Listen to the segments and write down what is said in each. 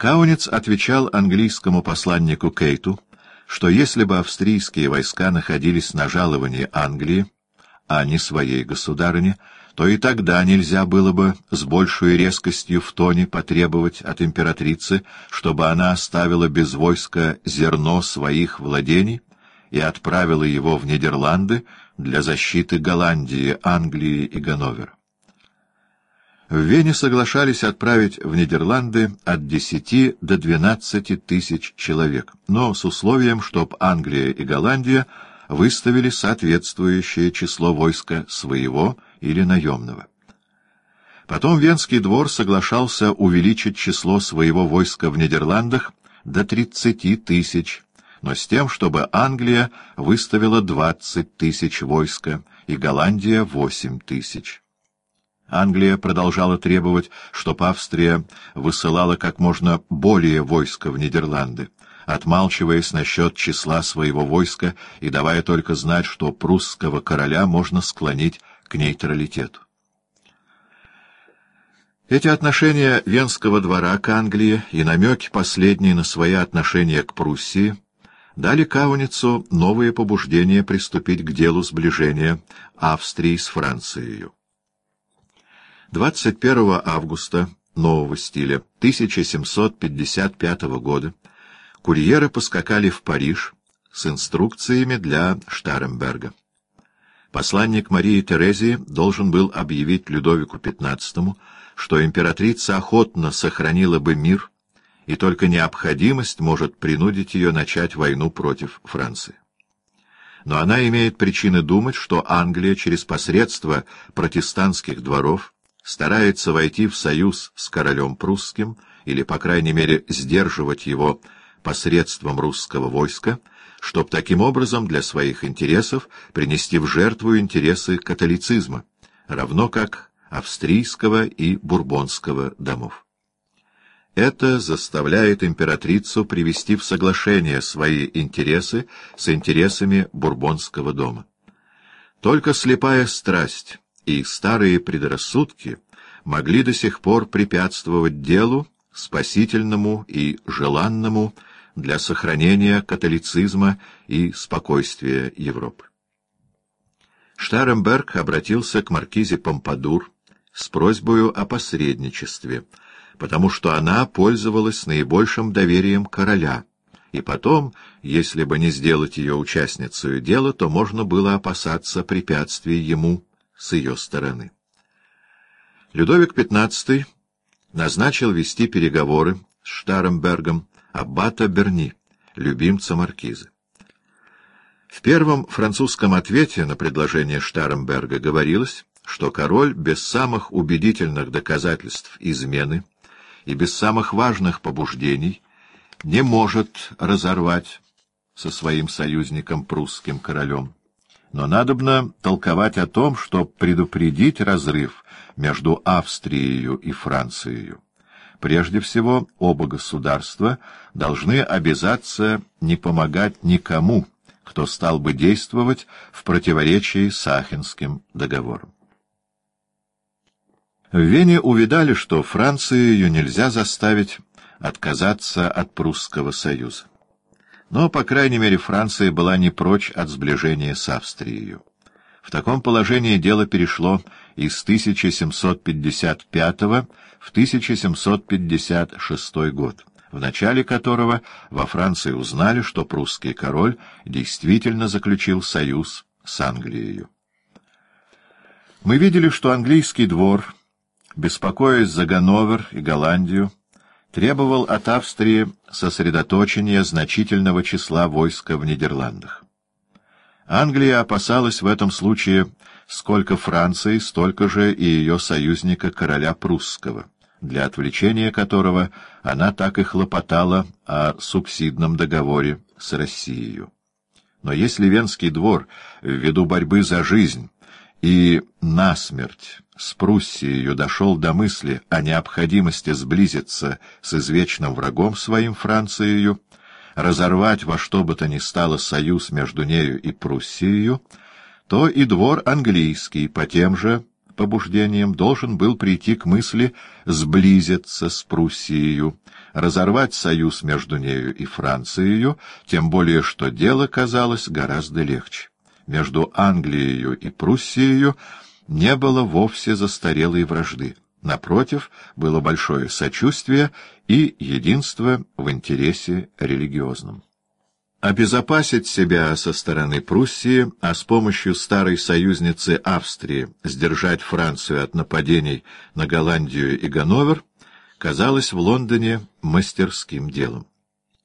Каунец отвечал английскому посланнику Кейту, что если бы австрийские войска находились на жаловании Англии, а не своей государыне, то и тогда нельзя было бы с большей резкостью в тоне потребовать от императрицы, чтобы она оставила без войска зерно своих владений и отправила его в Нидерланды для защиты Голландии, Англии и Ганновера. В Вене соглашались отправить в Нидерланды от 10 до 12 тысяч человек, но с условием, чтоб Англия и Голландия выставили соответствующее число войска своего или наемного. Потом Венский двор соглашался увеличить число своего войска в Нидерландах до 30 тысяч, но с тем, чтобы Англия выставила 20 тысяч войска и Голландия — 8 тысяч. Англия продолжала требовать, чтобы Австрия высылала как можно более войска в Нидерланды, отмалчиваясь насчет числа своего войска и давая только знать, что прусского короля можно склонить к нейтралитету. Эти отношения Венского двора к Англии и намеки последние на свои отношения к Пруссии дали Кауницу новые побуждения приступить к делу сближения Австрии с Францией. 21 августа нового стиля 1755 года курьеры поскакали в Париж с инструкциями для Штаремберга. Посланник Марии Терезии должен был объявить Людовику XV, что императрица охотно сохранила бы мир, и только необходимость может принудить ее начать войну против Франции. Но она имеет причины думать, что Англия через посредство протестантских дворов старается войти в союз с королем прусским или, по крайней мере, сдерживать его посредством русского войска, чтобы таким образом для своих интересов принести в жертву интересы католицизма, равно как австрийского и бурбонского домов. Это заставляет императрицу привести в соглашение свои интересы с интересами бурбонского дома. Только слепая страсть и старые предрассудки могли до сих пор препятствовать делу, спасительному и желанному для сохранения католицизма и спокойствия Европы. Штаремберг обратился к маркизе Помпадур с просьбой о посредничестве, потому что она пользовалась наибольшим доверием короля, и потом, если бы не сделать ее участницей дела, то можно было опасаться препятствий ему с ее стороны. Людовик XV назначил вести переговоры с Штарембергом аббата Берни, любимца маркизы. В первом французском ответе на предложение Штаремберга говорилось, что король без самых убедительных доказательств измены и без самых важных побуждений не может разорвать со своим союзником прусским королем но надобно толковать о том, чтобы предупредить разрыв между Австрией и Францией. Прежде всего, оба государства должны обязаться не помогать никому, кто стал бы действовать в противоречии с Ахенским договором. В Вене увидали, что Францию нельзя заставить отказаться от Прусского союза. Но, по крайней мере, Франция была не прочь от сближения с Австрией. В таком положении дело перешло из 1755 в 1756 год, в начале которого во Франции узнали, что прусский король действительно заключил союз с Англией. Мы видели, что английский двор, беспокоясь за Ганновер и Голландию, требовал от Австрии сосредоточения значительного числа войска в Нидерландах. Англия опасалась в этом случае сколько Франции, столько же и ее союзника короля прусского, для отвлечения которого она так и хлопотала о субсидном договоре с Россией. Но если Венский двор, ввиду борьбы за жизнь и насмерть с Пруссией дошел до мысли о необходимости сблизиться с извечным врагом своим Францией, разорвать во что бы то ни стало союз между нею и Пруссией, то и двор английский по тем же побуждением должен был прийти к мысли сблизиться с Пруссией, разорвать союз между нею и Францией, тем более что дело казалось гораздо легче. Между Англией и Пруссией не было вовсе застарелой вражды. Напротив, было большое сочувствие и единство в интересе религиозном. Обезопасить себя со стороны Пруссии, а с помощью старой союзницы Австрии сдержать Францию от нападений на Голландию и Ганновер, казалось в Лондоне мастерским делом.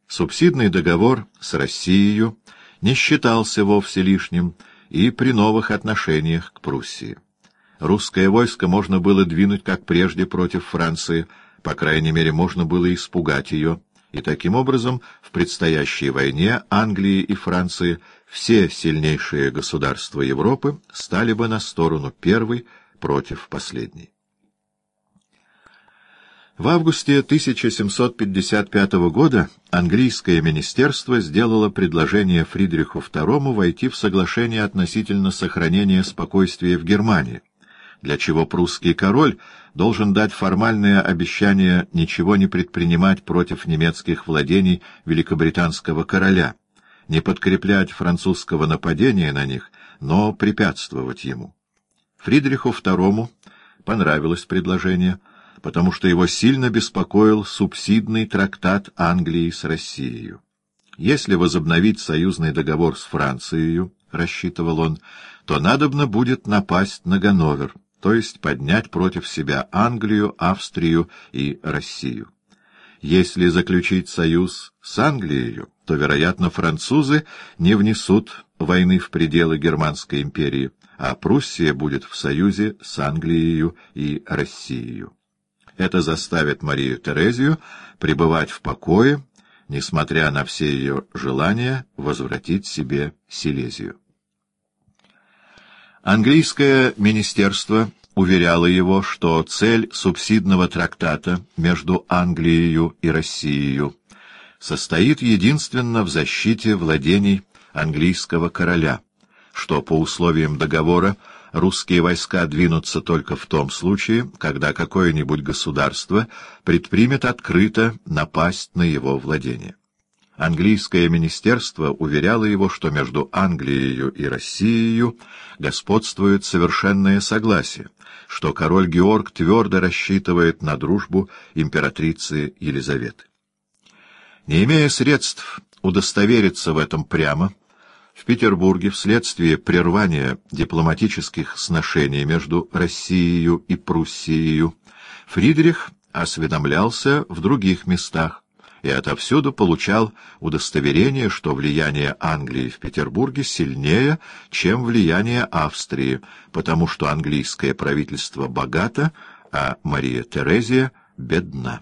Субсидный договор с Россией не считался вовсе лишним и при новых отношениях к Пруссии. Русское войско можно было двинуть, как прежде, против Франции, по крайней мере, можно было испугать ее, и таким образом в предстоящей войне Англии и Франции все сильнейшие государства Европы стали бы на сторону первой против последней. В августе 1755 года английское министерство сделало предложение Фридриху II войти в соглашение относительно сохранения спокойствия в Германии, для чего прусский король должен дать формальное обещание ничего не предпринимать против немецких владений великобританского короля, не подкреплять французского нападения на них, но препятствовать ему. Фридриху II понравилось предложение, потому что его сильно беспокоил субсидный трактат Англии с Россией. Если возобновить союзный договор с Францией, рассчитывал он, то надобно будет напасть на Ганновер — то есть поднять против себя Англию, Австрию и Россию. Если заключить союз с Англией, то, вероятно, французы не внесут войны в пределы Германской империи, а Пруссия будет в союзе с Англией и Россией. Это заставит Марию Терезию пребывать в покое, несмотря на все ее желания возвратить себе Силезию. Английское министерство уверяло его, что цель субсидного трактата между Англией и Россией состоит единственно в защите владений английского короля, что по условиям договора русские войска двинутся только в том случае, когда какое-нибудь государство предпримет открыто напасть на его владение. Английское министерство уверяло его, что между Англией и Россией господствует совершенное согласие, что король Георг твердо рассчитывает на дружбу императрицы Елизаветы. Не имея средств удостовериться в этом прямо, в Петербурге вследствие прервания дипломатических сношений между Россией и Пруссией Фридрих осведомлялся в других местах, и отовсюду получал удостоверение, что влияние Англии в Петербурге сильнее, чем влияние Австрии, потому что английское правительство богато, а Мария Терезия бедна.